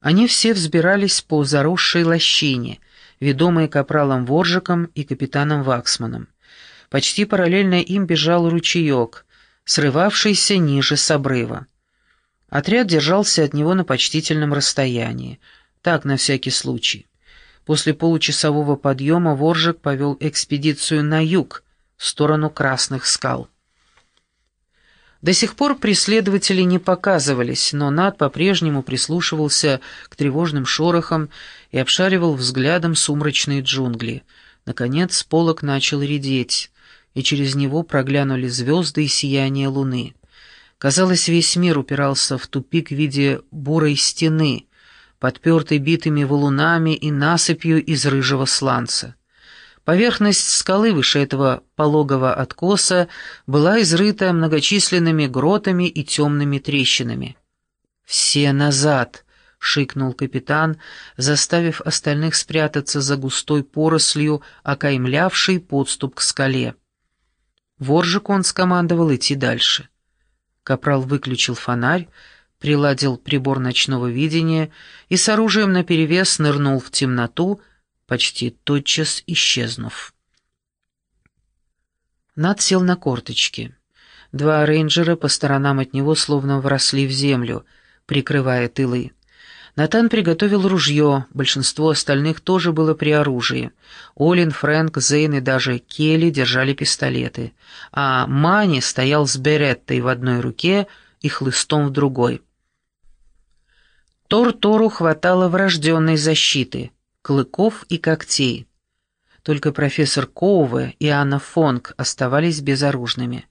Они все взбирались по заросшей лощине, ведомые капралом Воржиком и капитаном Ваксманом. Почти параллельно им бежал ручеек, срывавшийся ниже с обрыва. Отряд держался от него на почтительном расстоянии, так на всякий случай. После получасового подъема Воржик повел экспедицию на юг, в сторону Красных скал. До сих пор преследователи не показывались, но Над по-прежнему прислушивался к тревожным шорохам и обшаривал взглядом сумрачные джунгли. Наконец полог начал редеть, и через него проглянули звезды и сияние луны. Казалось, весь мир упирался в тупик в виде бурой стены, подпертой битыми валунами и насыпью из рыжего сланца. Поверхность скалы выше этого пологого откоса была изрыта многочисленными гротами и темными трещинами. «Все назад!» — шикнул капитан, заставив остальных спрятаться за густой порослью, окаймлявшей подступ к скале. Воржик он скомандовал идти дальше. Капрал выключил фонарь, приладил прибор ночного видения и с оружием наперевес нырнул в темноту, почти тотчас исчезнув. Над сел на корточки. Два рейнджера по сторонам от него словно вросли в землю, прикрывая тылы. Натан приготовил ружье, большинство остальных тоже было при оружии. Олин, Фрэнк, Зейн и даже Келли держали пистолеты, а Мани стоял с береттой в одной руке и хлыстом в другой. Тор-Тору хватало врожденной защиты — клыков и когтей. Только профессор Коуве и Анна Фонг оставались безоружными.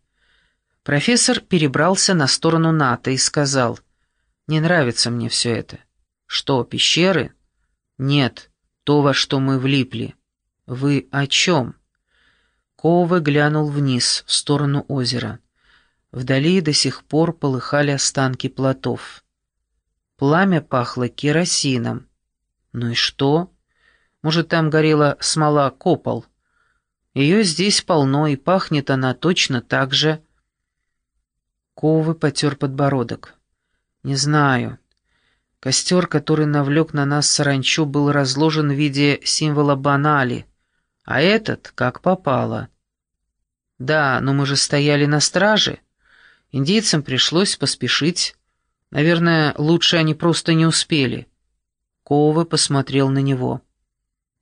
Профессор перебрался на сторону НАТО и сказал, «Не нравится мне все это». «Что, пещеры?» «Нет, то, во что мы влипли». «Вы о чем?» Коуве глянул вниз, в сторону озера. Вдали до сих пор полыхали останки плотов. Пламя пахло керосином. «Ну и что?» Может, там горела смола копол? Ее здесь полно, и пахнет она точно так же. Ковы потер подбородок. Не знаю. Костер, который навлек на нас саранчу, был разложен в виде символа банали, а этот как попало. Да, но мы же стояли на страже. Индейцам пришлось поспешить. Наверное, лучше они просто не успели. Ковы посмотрел на него.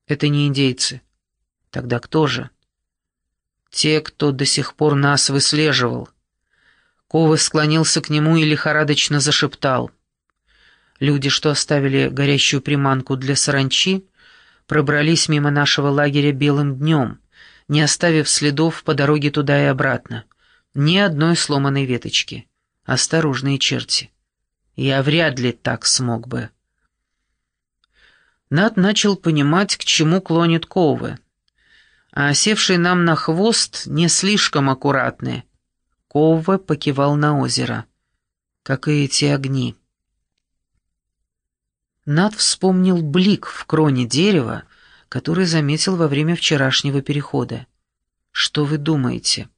Это не индейцы. Тогда кто же? Те, кто до сих пор нас выслеживал. Ковы склонился к нему и лихорадочно зашептал. Люди, что оставили горящую приманку для саранчи, пробрались мимо нашего лагеря белым днем, не оставив следов по дороге туда и обратно. Ни одной сломанной веточки. Осторожные черти. Я вряд ли так смог бы. Над начал понимать, к чему клонит Ковы. А севший нам на хвост не слишком аккуратные. Ковы покивал на озеро. Как и эти огни. Над вспомнил блик в кроне дерева, который заметил во время вчерашнего перехода. Что вы думаете?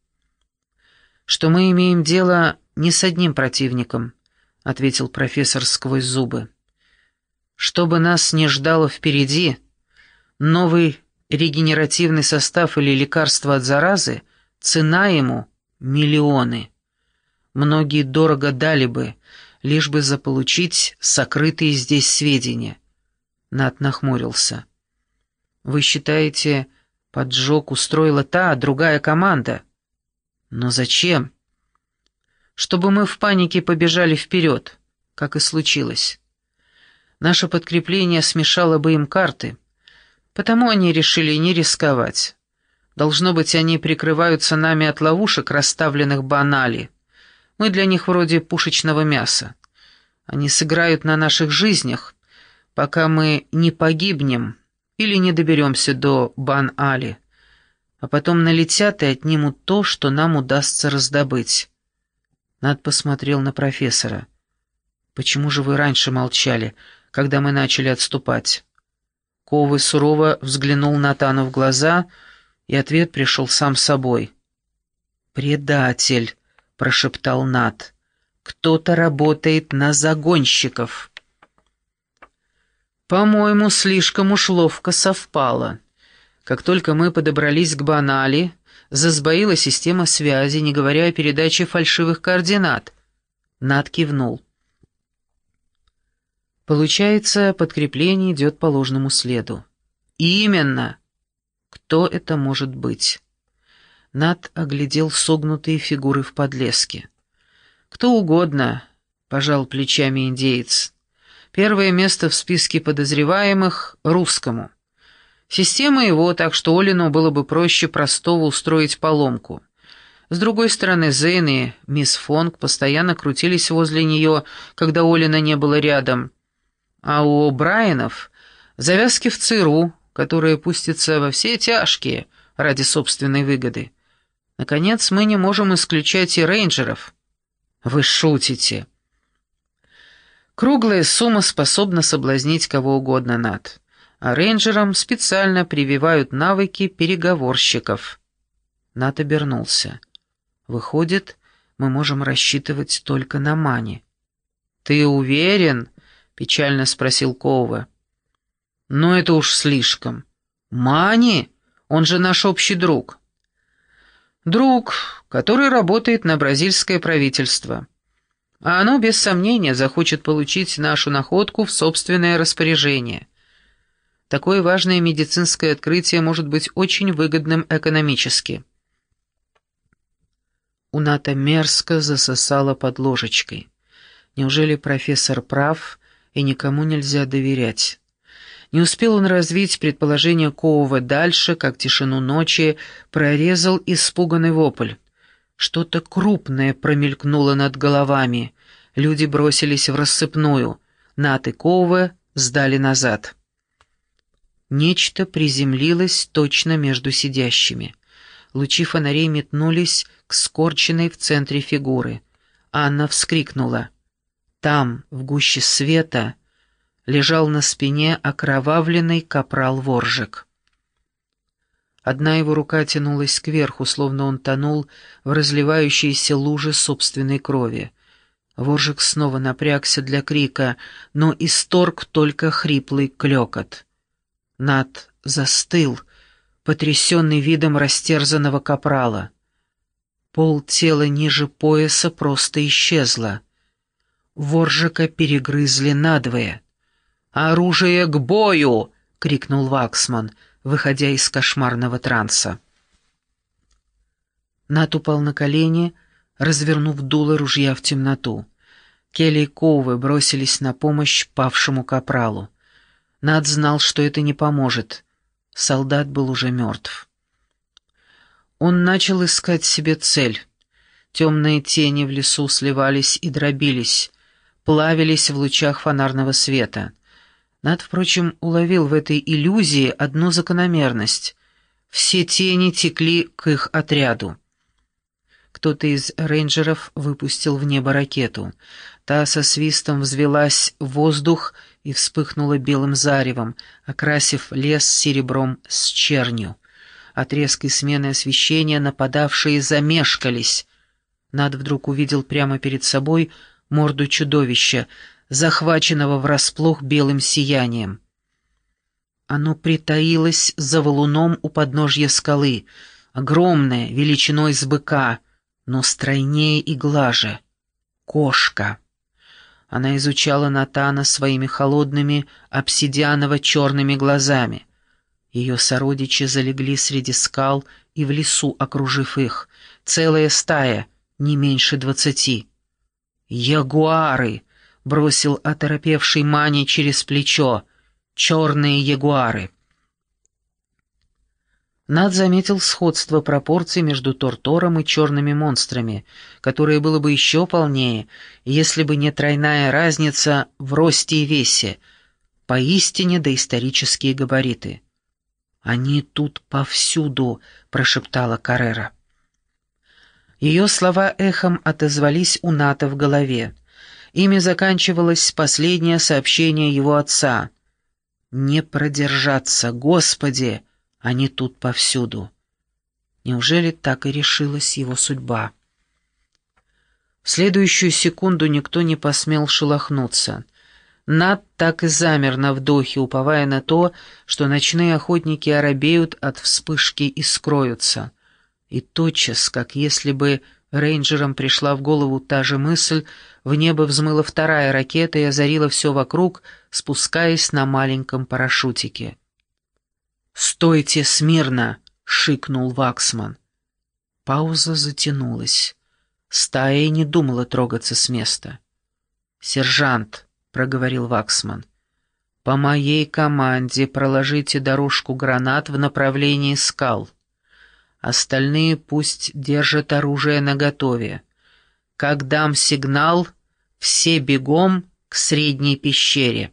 Что мы имеем дело не с одним противником, ответил профессор сквозь зубы. Чтобы нас не ждало впереди, новый регенеративный состав или лекарство от заразы, цена ему — миллионы. Многие дорого дали бы, лишь бы заполучить сокрытые здесь сведения. Нат нахмурился. «Вы считаете, поджог устроила та, другая команда? Но зачем?» «Чтобы мы в панике побежали вперед, как и случилось». Наше подкрепление смешало бы им карты, потому они решили не рисковать. Должно быть, они прикрываются нами от ловушек, расставленных банали. Мы для них вроде пушечного мяса. Они сыграют на наших жизнях, пока мы не погибнем или не доберемся до Бан-Али, а потом налетят и отнимут то, что нам удастся раздобыть. Над посмотрел на профессора. «Почему же вы раньше молчали?» Когда мы начали отступать. Ковы сурово взглянул Натану в глаза, и ответ пришел сам собой. «Предатель», — прошептал Нат, — «кто-то работает на загонщиков». По-моему, слишком уж ловко совпало. Как только мы подобрались к Банали, засбоила система связи, не говоря о передаче фальшивых координат. Над кивнул. Получается, подкрепление идет по ложному следу. Именно. Кто это может быть? Над оглядел согнутые фигуры в подлеске. Кто угодно, пожал плечами индеец. Первое место в списке подозреваемых — русскому. Система его, так что Олину было бы проще простого устроить поломку. С другой стороны, Зейн и мисс Фонг постоянно крутились возле нее, когда Олина не было рядом. А у Брайанов завязки в ЦРУ, которые пустятся во все тяжкие ради собственной выгоды. Наконец, мы не можем исключать и рейнджеров. Вы шутите. Круглая сумма способна соблазнить кого угодно над. А рейнджерам специально прививают навыки переговорщиков. Нат обернулся. Выходит, мы можем рассчитывать только на мани. «Ты уверен?» — печально спросил Коува. «Ну, это уж слишком. Мани? Он же наш общий друг». «Друг, который работает на бразильское правительство» а оно, без сомнения, захочет получить нашу находку в собственное распоряжение. Такое важное медицинское открытие может быть очень выгодным экономически. У Ната мерзко засосала под ложечкой. Неужели профессор прав, и никому нельзя доверять? Не успел он развить предположение Коува дальше, как тишину ночи прорезал испуганный вопль. Что-то крупное промелькнуло над головами. Люди бросились в рассыпную. Нат и Коуве сдали назад. Нечто приземлилось точно между сидящими. Лучи фонарей метнулись к скорченной в центре фигуры. Анна вскрикнула. Там, в гуще света, лежал на спине окровавленный капрал-воржик. Одна его рука тянулась кверху, словно он тонул в разливающейся луже собственной крови. Воржик снова напрягся для крика, но исторг только хриплый клёкот. Над застыл, потрясенный видом растерзанного капрала. Пол тела ниже пояса просто исчезло. Воржика перегрызли надвое. «Оружие к бою!» — крикнул Ваксман — выходя из кошмарного транса. Нат упал на колени, развернув дуло ружья в темноту. Келли и Коувы бросились на помощь павшему капралу. Над знал, что это не поможет. Солдат был уже мертв. Он начал искать себе цель. Темные тени в лесу сливались и дробились, плавились в лучах фонарного света. Над, впрочем, уловил в этой иллюзии одну закономерность. Все тени текли к их отряду. Кто-то из рейнджеров выпустил в небо ракету. Та со свистом взвелась в воздух и вспыхнула белым заревом, окрасив лес серебром с чернью. От резкой смены освещения нападавшие замешкались. Над вдруг увидел прямо перед собой морду чудовища — захваченного врасплох белым сиянием. Оно притаилось за валуном у подножья скалы, огромное, величиной с быка, но стройнее и глаже. Кошка. Она изучала Натана своими холодными, обсидианово-черными глазами. Ее сородичи залегли среди скал и в лесу, окружив их. Целая стая, не меньше двадцати. «Ягуары!» бросил оторопевший Мани через плечо. «Черные ягуары». Над заметил сходство пропорций между Тортором и черными монстрами, которое было бы еще полнее, если бы не тройная разница в росте и весе, поистине доисторические габариты. «Они тут повсюду», — прошептала Каррера. Ее слова эхом отозвались у Ната в голове. Ими заканчивалось последнее сообщение его отца. «Не продержаться, Господи! Они тут повсюду!» Неужели так и решилась его судьба? В следующую секунду никто не посмел шелохнуться. Над так и замер на вдохе, уповая на то, что ночные охотники оробеют от вспышки и скроются. И тотчас, как если бы рейнджерам пришла в голову та же мысль, в небо взмыла вторая ракета и озарила все вокруг, спускаясь на маленьком парашютике. «Стойте смирно!» — шикнул Ваксман. Пауза затянулась. Стая не думала трогаться с места. «Сержант!» проговорил Ваксман. «По моей команде проложите дорожку гранат в направлении скал. Остальные пусть держат оружие наготове. Как дам сигнал, все бегом к средней пещере».